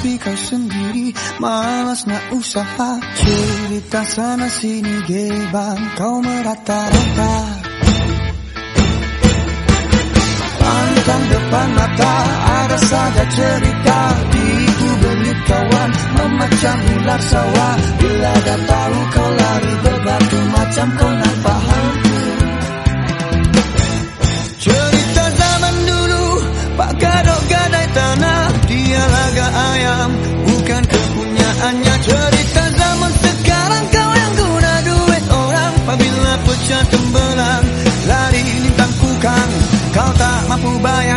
tapi kau sendiri Malas nak usaha Cerita sana sini gebang Kau merata-rata. Pantang depan mata Ada saja cerita. Di kubelit kawan memecah ular sawah. Bila dah tahu kau lari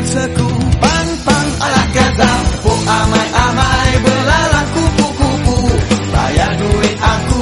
Seku, pang-pang ala gaza Po amai-amai belalang kupu-kupu. Bayar duit aku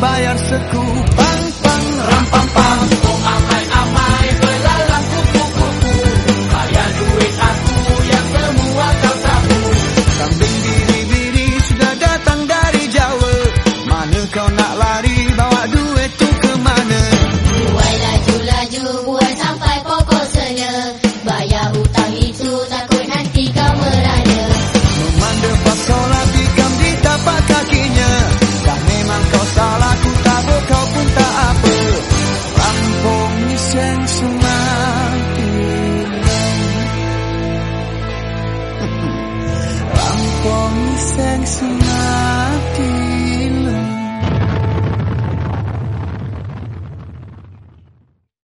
bayar sekupang pang rampang pang oh amai amai belalang kupu kupu kaya duit aku yang semua kau tahu. Kambing biri biri sudah datang dari Jawa. Mana kau nak time.